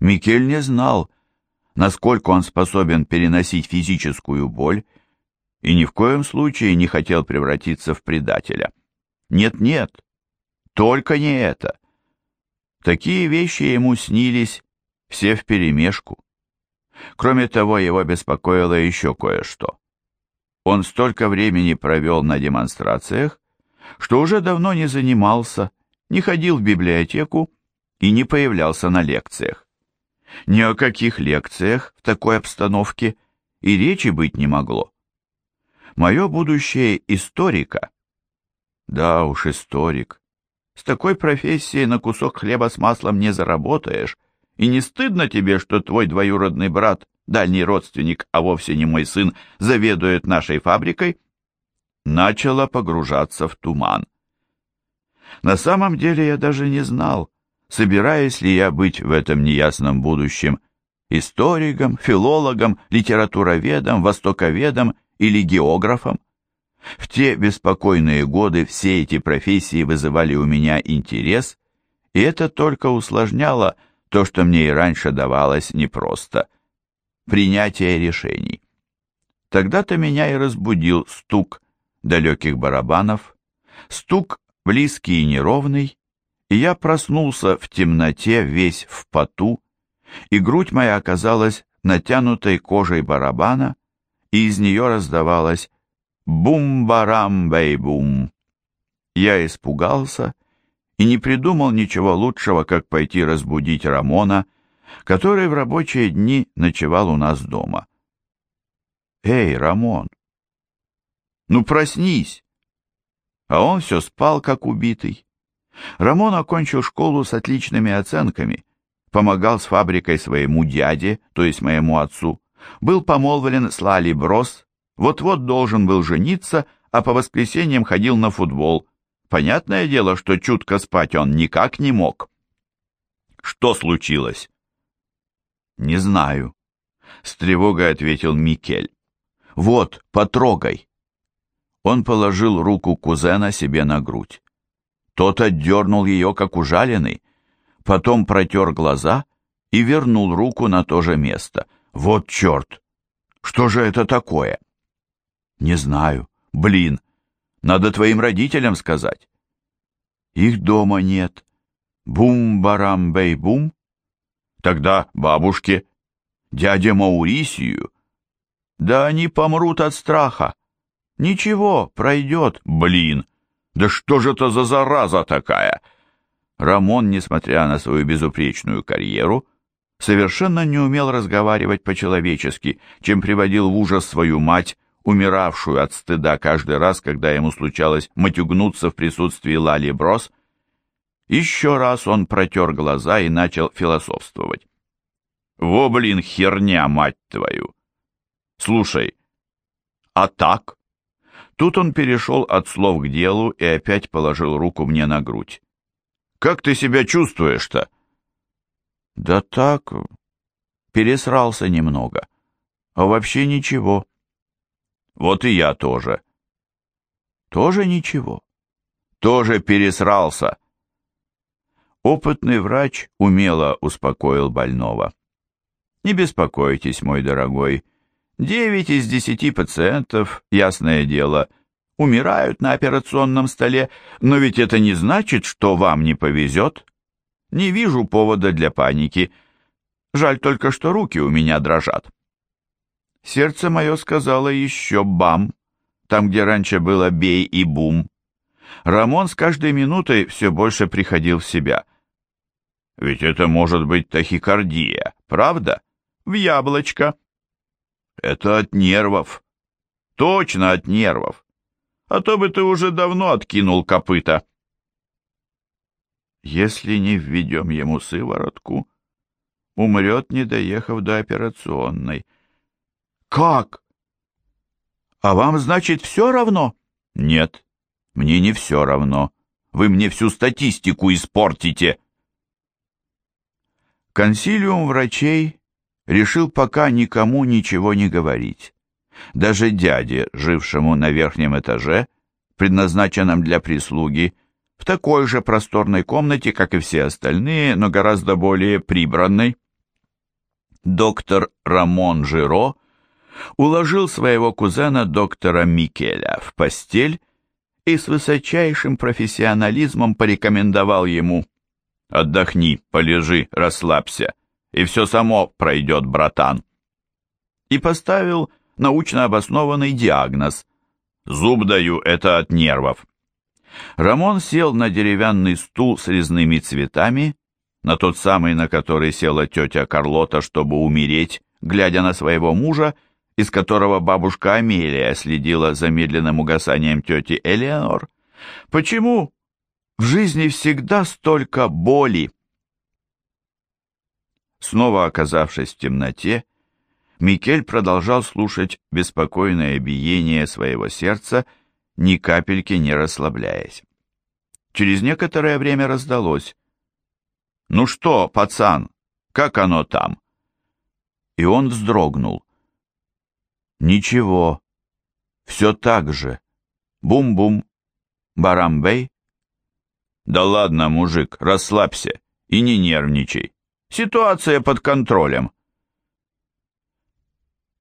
Микель не знал, насколько он способен переносить физическую боль, и ни в коем случае не хотел превратиться в предателя. Нет-нет, только не это. Такие вещи ему снились все вперемешку. Кроме того, его беспокоило еще кое-что. Он столько времени провел на демонстрациях, что уже давно не занимался, не ходил в библиотеку и не появлялся на лекциях. Ни о каких лекциях в такой обстановке и речи быть не могло. Мое будущее историка. Да уж, историк. С такой профессией на кусок хлеба с маслом не заработаешь, и не стыдно тебе, что твой двоюродный брат, дальний родственник, а вовсе не мой сын, заведует нашей фабрикой? Начало погружаться в туман. На самом деле я даже не знал, собираюсь ли я быть в этом неясном будущем историком, филологом, литературоведом, востоковедом или географом. В те беспокойные годы все эти профессии вызывали у меня интерес, и это только усложняло то, что мне и раньше давалось непросто – принятие решений. Тогда-то меня и разбудил стук далеких барабанов, стук близкий и неровный, и я проснулся в темноте весь в поту, и грудь моя оказалась натянутой кожей барабана, и из нее раздавалось «бум-барам-бей-бум». Я испугался и не придумал ничего лучшего, как пойти разбудить Рамона, который в рабочие дни ночевал у нас дома. «Эй, Рамон, ну проснись!» А он все спал, как убитый. Рамон окончил школу с отличными оценками, помогал с фабрикой своему дяде, то есть моему отцу, был помолвлен с Лали Брос, вот-вот должен был жениться, а по воскресеньям ходил на футбол. Понятное дело, что чутко спать он никак не мог. Что случилось? Не знаю, с тревогой ответил Микель. Вот, потрогай. Он положил руку кузена себе на грудь. Тот отдернул ее, как ужаленный, потом протер глаза и вернул руку на то же место. Вот черт! Что же это такое? Не знаю. Блин, надо твоим родителям сказать. Их дома нет. Бум-барам-бей-бум. Тогда бабушке, дяде Маурисию. Да они помрут от страха. Ничего, пройдет. Блин, да что же это за зараза такая? Рамон, несмотря на свою безупречную карьеру, совершенно не умел разговаривать по-человечески, чем приводил в ужас свою мать, умиравшую от стыда каждый раз, когда ему случалось матюгнуться в присутствии Лали Брос. Еще раз он протер глаза и начал философствовать. «Во, блин, херня, мать твою! Слушай, а так?» Тут он перешел от слов к делу и опять положил руку мне на грудь. «Как ты себя чувствуешь-то?» «Да так, пересрался немного. А вообще ничего». «Вот и я тоже». «Тоже ничего?» «Тоже пересрался». Опытный врач умело успокоил больного. «Не беспокойтесь, мой дорогой. Девять из десяти пациентов, ясное дело, умирают на операционном столе, но ведь это не значит, что вам не повезет». Не вижу повода для паники. Жаль только, что руки у меня дрожат. Сердце мое сказало еще «бам», там, где раньше было «бей» и «бум». Рамон с каждой минутой все больше приходил в себя. Ведь это может быть тахикардия, правда? В яблочко. Это от нервов. Точно от нервов. А то бы ты уже давно откинул копыта. Если не введем ему сыворотку, умрет, не доехав до операционной. Как? А вам, значит, все равно? Нет, мне не все равно. Вы мне всю статистику испортите. Консилиум врачей решил пока никому ничего не говорить. Даже дяде, жившему на верхнем этаже, предназначенном для прислуги, в такой же просторной комнате, как и все остальные, но гораздо более прибранной. Доктор Рамон Жиро уложил своего кузена доктора Микеля в постель и с высочайшим профессионализмом порекомендовал ему «Отдохни, полежи, расслабься, и все само пройдет, братан». И поставил научно обоснованный диагноз «Зуб даю, это от нервов». Рамон сел на деревянный стул с резными цветами, на тот самый, на который села тетя Карлота, чтобы умереть, глядя на своего мужа, из которого бабушка Амелия следила за медленным угасанием тети Элеонор. Почему в жизни всегда столько боли? Снова оказавшись в темноте, Микель продолжал слушать беспокойное биение своего сердца, ни капельки не расслабляясь. Через некоторое время раздалось. «Ну что, пацан, как оно там?» И он вздрогнул. Ничего. Все так же. Бум-бум. Барамбей. Да ладно, мужик, расслабься и не нервничай. Ситуация под контролем.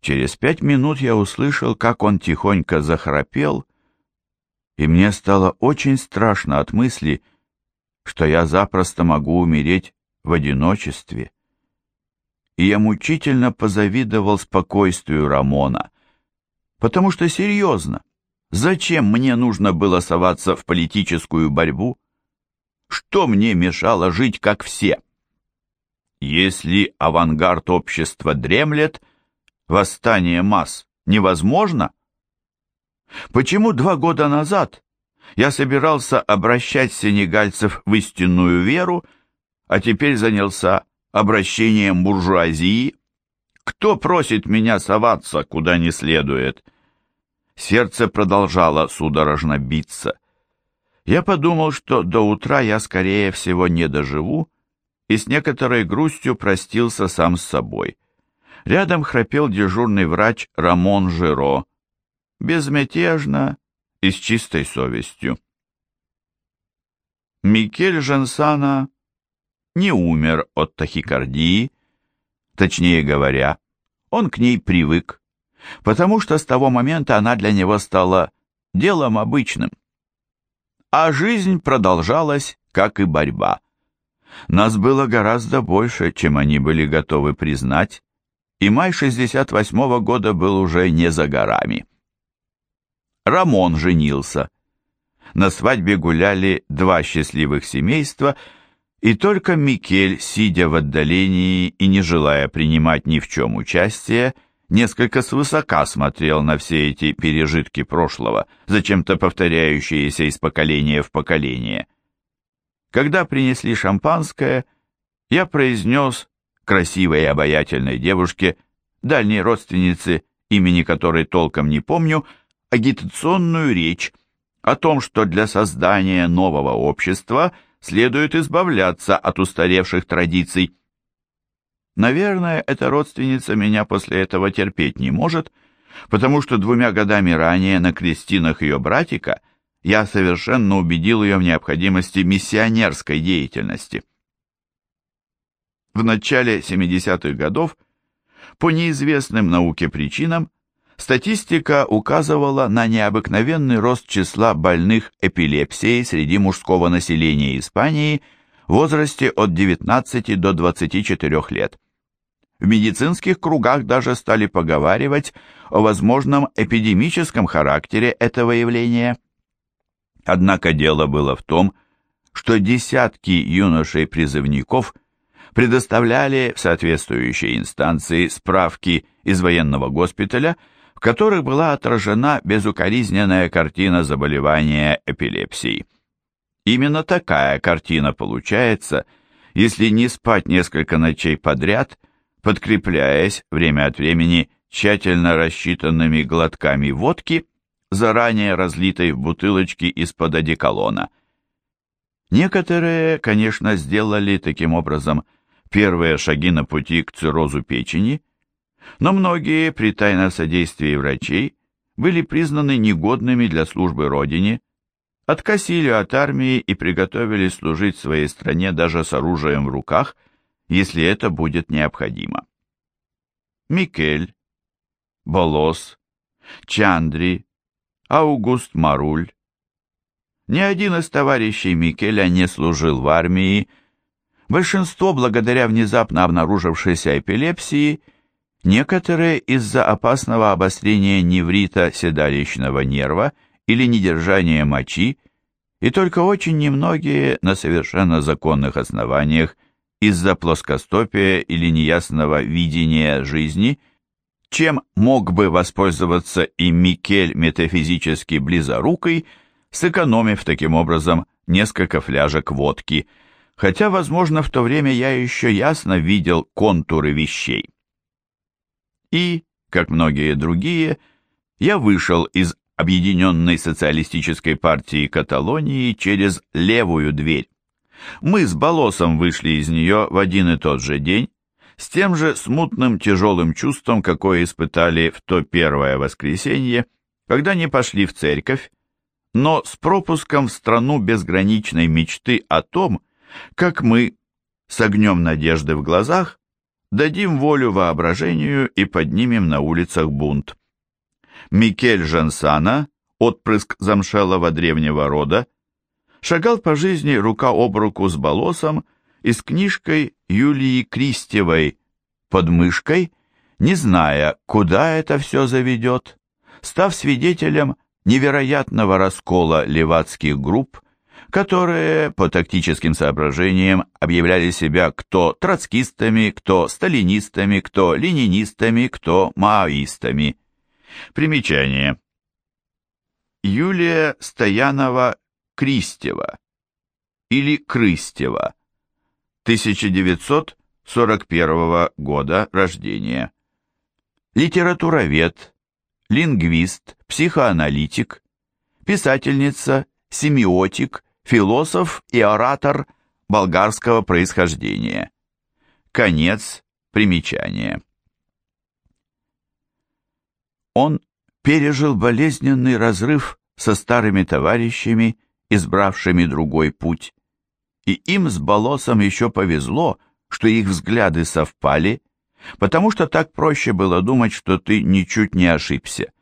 Через пять минут я услышал, как он тихонько захрапел, и мне стало очень страшно от мысли, что я запросто могу умереть в одиночестве и я мучительно позавидовал спокойствию Рамона. Потому что серьезно, зачем мне нужно было соваться в политическую борьбу? Что мне мешало жить как все? Если авангард общества дремлет, восстание масс невозможно? Почему два года назад я собирался обращать сенегальцев в истинную веру, а теперь занялся обращением буржуазии? Кто просит меня соваться, куда не следует? Сердце продолжало судорожно биться. Я подумал, что до утра я, скорее всего, не доживу, и с некоторой грустью простился сам с собой. Рядом храпел дежурный врач Рамон Жиро, безмятежно и с чистой совестью. Микель Жансана не умер от тахикардии, точнее говоря, он к ней привык, потому что с того момента она для него стала делом обычным. А жизнь продолжалась, как и борьба. Нас было гораздо больше, чем они были готовы признать, и май 68-го года был уже не за горами. Рамон женился. На свадьбе гуляли два счастливых семейства – и только Микель, сидя в отдалении и не желая принимать ни в чем участие, несколько свысока смотрел на все эти пережитки прошлого, зачем-то повторяющиеся из поколения в поколение. Когда принесли шампанское, я произнес красивой и обаятельной девушке, дальней родственнице, имени которой толком не помню, агитационную речь о том, что для создания нового общества – следует избавляться от устаревших традиций. Наверное, эта родственница меня после этого терпеть не может, потому что двумя годами ранее на крестинах ее братика я совершенно убедил ее в необходимости миссионерской деятельности. В начале 70-х годов по неизвестным науке причинам Статистика указывала на необыкновенный рост числа больных эпилепсией среди мужского населения Испании в возрасте от 19 до 24 лет. В медицинских кругах даже стали поговаривать о возможном эпидемическом характере этого явления. Однако дело было в том, что десятки юношей-призывников предоставляли в соответствующей инстанции справки из военного госпиталя, в которых была отражена безукоризненная картина заболевания эпилепсией. Именно такая картина получается, если не спать несколько ночей подряд, подкрепляясь время от времени тщательно рассчитанными глотками водки, заранее разлитой в бутылочки из-под одеколона. Некоторые, конечно, сделали таким образом первые шаги на пути к циррозу печени, но многие при тайном содействии врачей были признаны негодными для службы Родине, откосили от армии и приготовились служить своей стране даже с оружием в руках, если это будет необходимо. Микель, Болос, Чандри, Аугуст Маруль. Ни один из товарищей Микеля не служил в армии, большинство благодаря внезапно обнаружившейся эпилепсии, некоторые из-за опасного обострения неврита седалищного нерва или недержания мочи, и только очень немногие на совершенно законных основаниях из-за плоскостопия или неясного видения жизни, чем мог бы воспользоваться и Микель метафизически близорукой, сэкономив таким образом несколько фляжек водки, хотя, возможно, в то время я еще ясно видел контуры вещей. И, как многие другие, я вышел из Объединенной социалистической партии Каталонии через левую дверь. Мы с Болосом вышли из нее в один и тот же день, с тем же смутным тяжелым чувством, какое испытали в то первое воскресенье, когда не пошли в церковь, но с пропуском в страну безграничной мечты о том, как мы, с огнем надежды в глазах, дадим волю воображению и поднимем на улицах бунт. Микель Жансана, отпрыск замшелого древнего рода, шагал по жизни рука об руку с Болосом и с книжкой Юлии Кристевой под мышкой, не зная, куда это все заведет, став свидетелем невероятного раскола левацких групп, которые по тактическим соображениям объявляли себя кто троцкистами, кто сталинистами, кто ленинистами, кто маоистами. Примечание. Юлия Стоянова-Кристева или Крыстева 1941 года рождения. Литературовед, лингвист, психоаналитик, писательница, семиотик, философ и оратор болгарского происхождения. Конец примечания. Он пережил болезненный разрыв со старыми товарищами, избравшими другой путь и им с Болосом еще повезло, что их взгляды совпали, потому что так проще было думать, что ты ничуть не ошибся.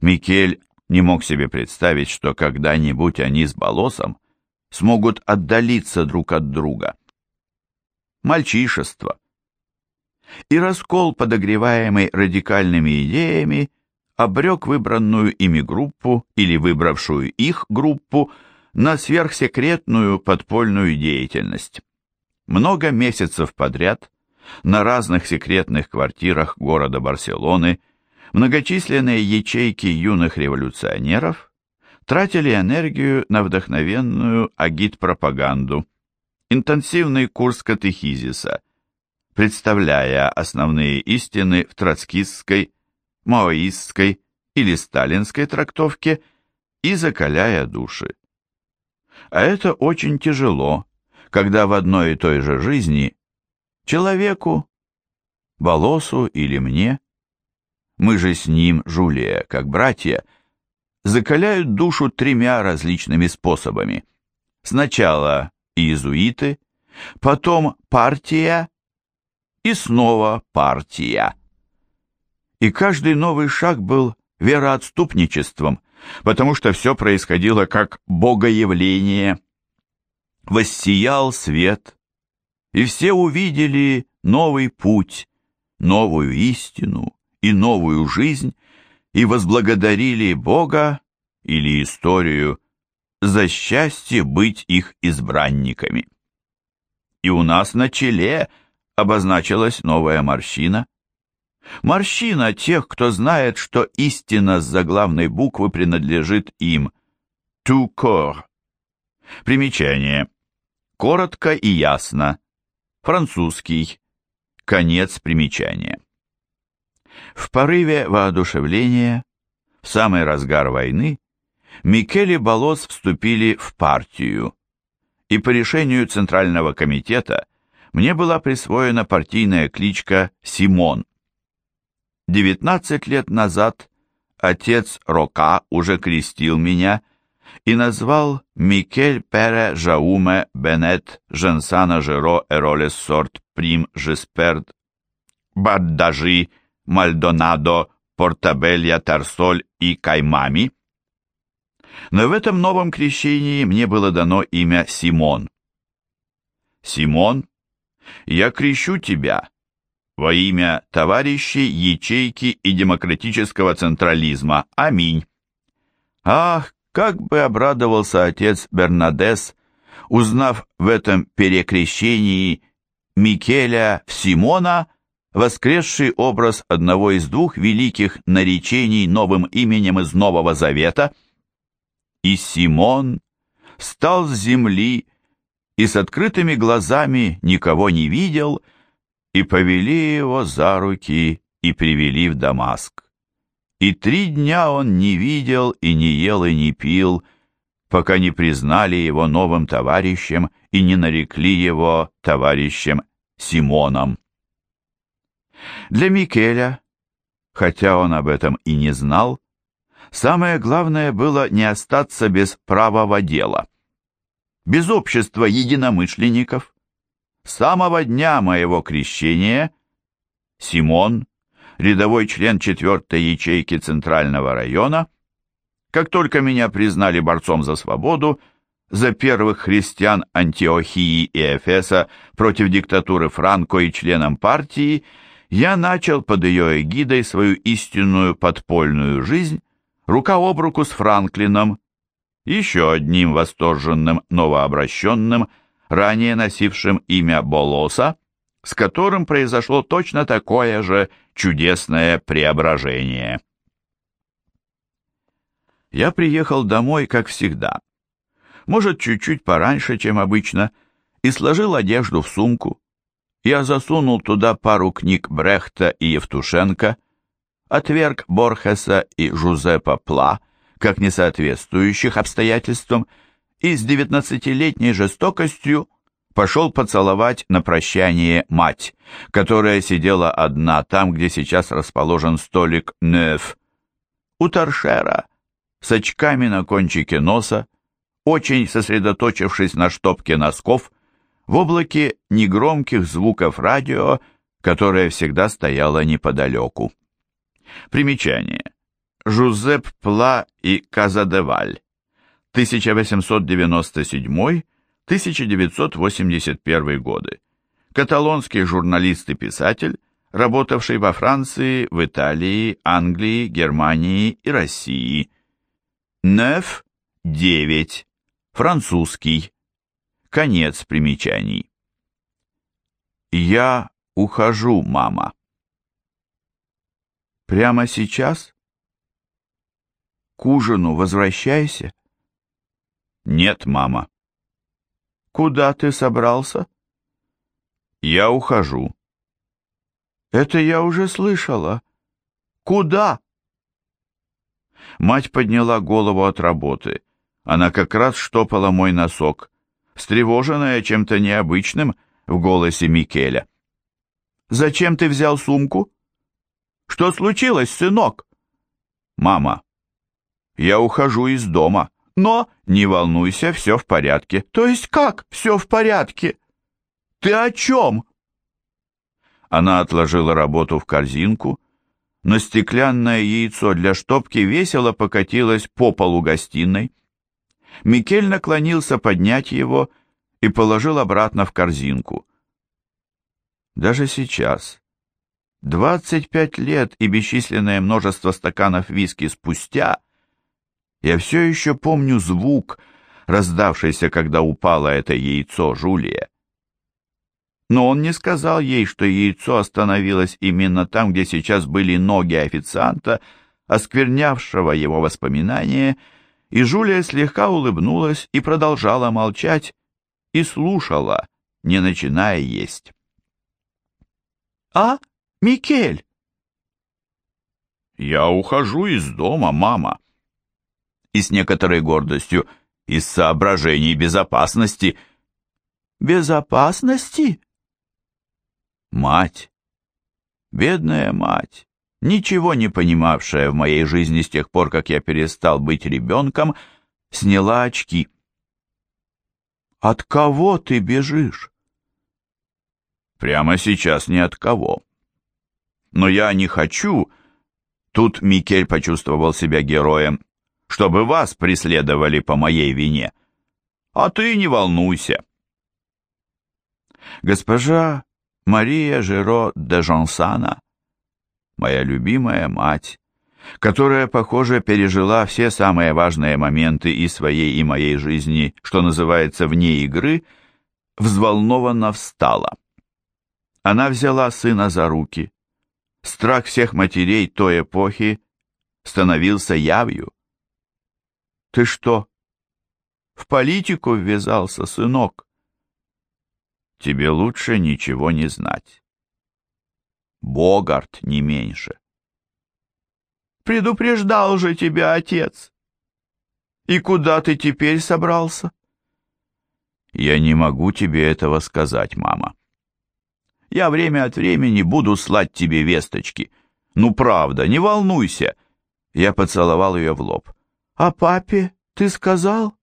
Микель не мог себе представить, что когда-нибудь они с Болосом смогут отдалиться друг от друга. Мальчишество. И раскол, подогреваемый радикальными идеями, обрек выбранную ими группу или выбравшую их группу на сверхсекретную подпольную деятельность. Много месяцев подряд на разных секретных квартирах города Барселоны многочисленные ячейки юных революционеров тратили энергию на вдохновенную агит-пропаганду, интенсивный курс катехизиса, представляя основные истины в троцкистской, маоистской или сталинской трактовке и закаляя души. А это очень тяжело, когда в одной и той же жизни человеку, Болосу или мне, мы же с ним, Жулия, как братья, закаляют душу тремя различными способами. Сначала иезуиты, потом партия и снова партия. И каждый новый шаг был вероотступничеством, потому что все происходило как богоявление. Воссиял свет, и все увидели новый путь, новую истину и новую жизнь, и возблагодарили Бога или историю за счастье быть их избранниками. И у нас на челе обозначилась новая морщина, Морщина тех, кто знает, что истина с заглавной буквы принадлежит им. Tout corps. Примечание. Коротко и ясно. Французский. Конец примечания. В порыве воодушевления, в самый разгар войны, Микель и Болос вступили в партию, и по решению Центрального комитета мне была присвоена партийная кличка «Симон». 19 лет назад отец Рока уже крестил меня и назвал Микель Пере Жауме Бенет Жансана Жеро Эролес Сорт Прим Жесперд Баддажи, Мальдонадо, Портабелья, Тарсоль и Каймами. Но в этом новом крещении мне было дано имя Симон. Симон, я крещу тебя во имя товарищей, ячейки и демократического централизма. Аминь. Ах, как бы обрадовался отец Бернадес, узнав в этом перекрещении Микеля в Симона, воскресший образ одного из двух великих наречений новым именем из Нового Завета. И Симон стал с земли и с открытыми глазами никого не видел, и повели его за руки и привели в Дамаск. И три дня он не видел и не ел и не пил, пока не признали его новым товарищем и не нарекли его товарищем Симоном. Для Микеля, хотя он об этом и не знал, самое главное было не остаться без правого дела, без общества единомышленников. Самого дня моего крещения Симон, рядовой член четвертой ячейки Центрального района, как только меня признали борцом за свободу, за первых христиан Антиохии и Эфеса против диктатуры Франко и членом партии, я начал под ее эгидой свою истинную подпольную жизнь, рука об руку с Франклином, еще одним восторженным новообращенным, ранее носившим имя Болоса, с которым произошло точно такое же чудесное преображение. Я приехал домой, как всегда, может, чуть-чуть пораньше, чем обычно, и сложил одежду в сумку. Я засунул туда пару книг Брехта и Евтушенко, отверг Борхеса и Жузепа Пла, как несоответствующих обстоятельствам, и с девятнадцатилетней жестокостью пошел поцеловать на прощание мать, которая сидела одна там, где сейчас расположен столик Неф. У торшера, с очками на кончике носа, очень сосредоточившись на штопке носков, в облаке негромких звуков радио, которое всегда стояло неподалеку. Примечание. Жузеп Пла и Казадеваль. 1897-1981 годы. Каталонский журналист и писатель, работавший во Франции, в Италии, Англии, Германии и России. Неф 9. Французский. Конец примечаний. Я ухожу, мама. Прямо сейчас? К ужину возвращайся. Нет, мама. Куда ты собрался? Я ухожу. Это я уже слышала. Куда? Мать подняла голову от работы. Она как раз штопала мой носок, встревоженная чем-то необычным в голосе Микеля. «Зачем ты взял сумку? Что случилось, сынок?» «Мама, я ухожу из дома, но, не волнуйся, все в порядке». «То есть как все в порядке? Ты о чем?» Она отложила работу в корзинку, но стеклянное яйцо для штопки весело покатилось по полу гостиной. Микель наклонился поднять его и положил обратно в корзинку. Даже сейчас, 25 лет и бесчисленное множество стаканов виски спустя, я все еще помню звук, раздавшийся, когда упало это яйцо Жулия. Но он не сказал ей, что яйцо остановилось именно там, где сейчас были ноги официанта, осквернявшего его воспоминания, и Жулия слегка улыбнулась и продолжала молчать, и слушала, не начиная есть. «А, Микель?» «Я ухожу из дома, мама». И с некоторой гордостью, из соображений безопасности. «Безопасности?» Мать, бедная мать, ничего не понимавшая в моей жизни с тех пор, как я перестал быть ребенком, сняла очки. «От кого ты бежишь?» «Прямо сейчас ни от кого. но я не хочу...» Тут Микель почувствовал себя героем. «Чтобы вас преследовали по моей вине. А ты не волнуйся». Госпожа Мария Жеро де Жансана, моя любимая мать, которая, похоже, пережила все самые важные моменты и своей, и моей жизни, что называется, вне игры, взволнованно встала. Она взяла сына за руки. Страх всех матерей той эпохи становился явью. «Ты что, в политику ввязался, сынок?» «Тебе лучше ничего не знать. Богарт не меньше». «Предупреждал же тебя отец. И куда ты теперь собрался?» «Я не могу тебе этого сказать, мама». Я время от времени буду слать тебе весточки. Ну, правда, не волнуйся. Я поцеловал ее в лоб. А папе ты сказал?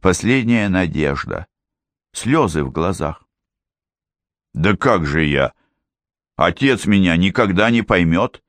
Последняя надежда. Слезы в глазах. Да как же я? Отец меня никогда не поймет.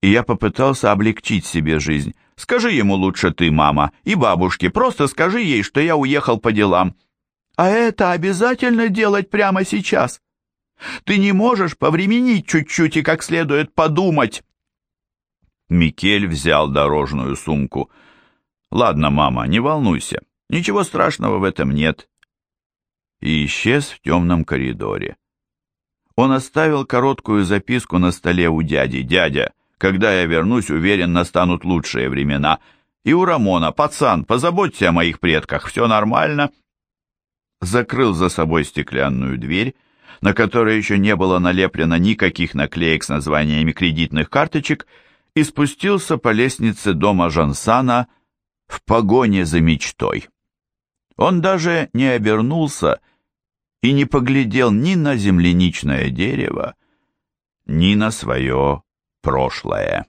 И я попытался облегчить себе жизнь. Скажи ему лучше ты, мама, и бабушке, просто скажи ей, что я уехал по делам. А это обязательно делать прямо сейчас? Ты не можешь повременить чуть-чуть и как следует подумать. Микель взял дорожную сумку. Ладно, мама, не волнуйся. Ничего страшного в этом нет. И исчез в темном коридоре. Он оставил короткую записку на столе у дяди. «Дядя, когда я вернусь, уверен, настанут лучшие времена. И у Рамона, пацан, позаботься о моих предках, все нормально». Закрыл за собой стеклянную дверь на которой еще не было налеплено никаких наклеек с названиями кредитных карточек, и спустился по лестнице дома Жансана в погоне за мечтой. Он даже не обернулся и не поглядел ни на земляничное дерево, ни на свое прошлое.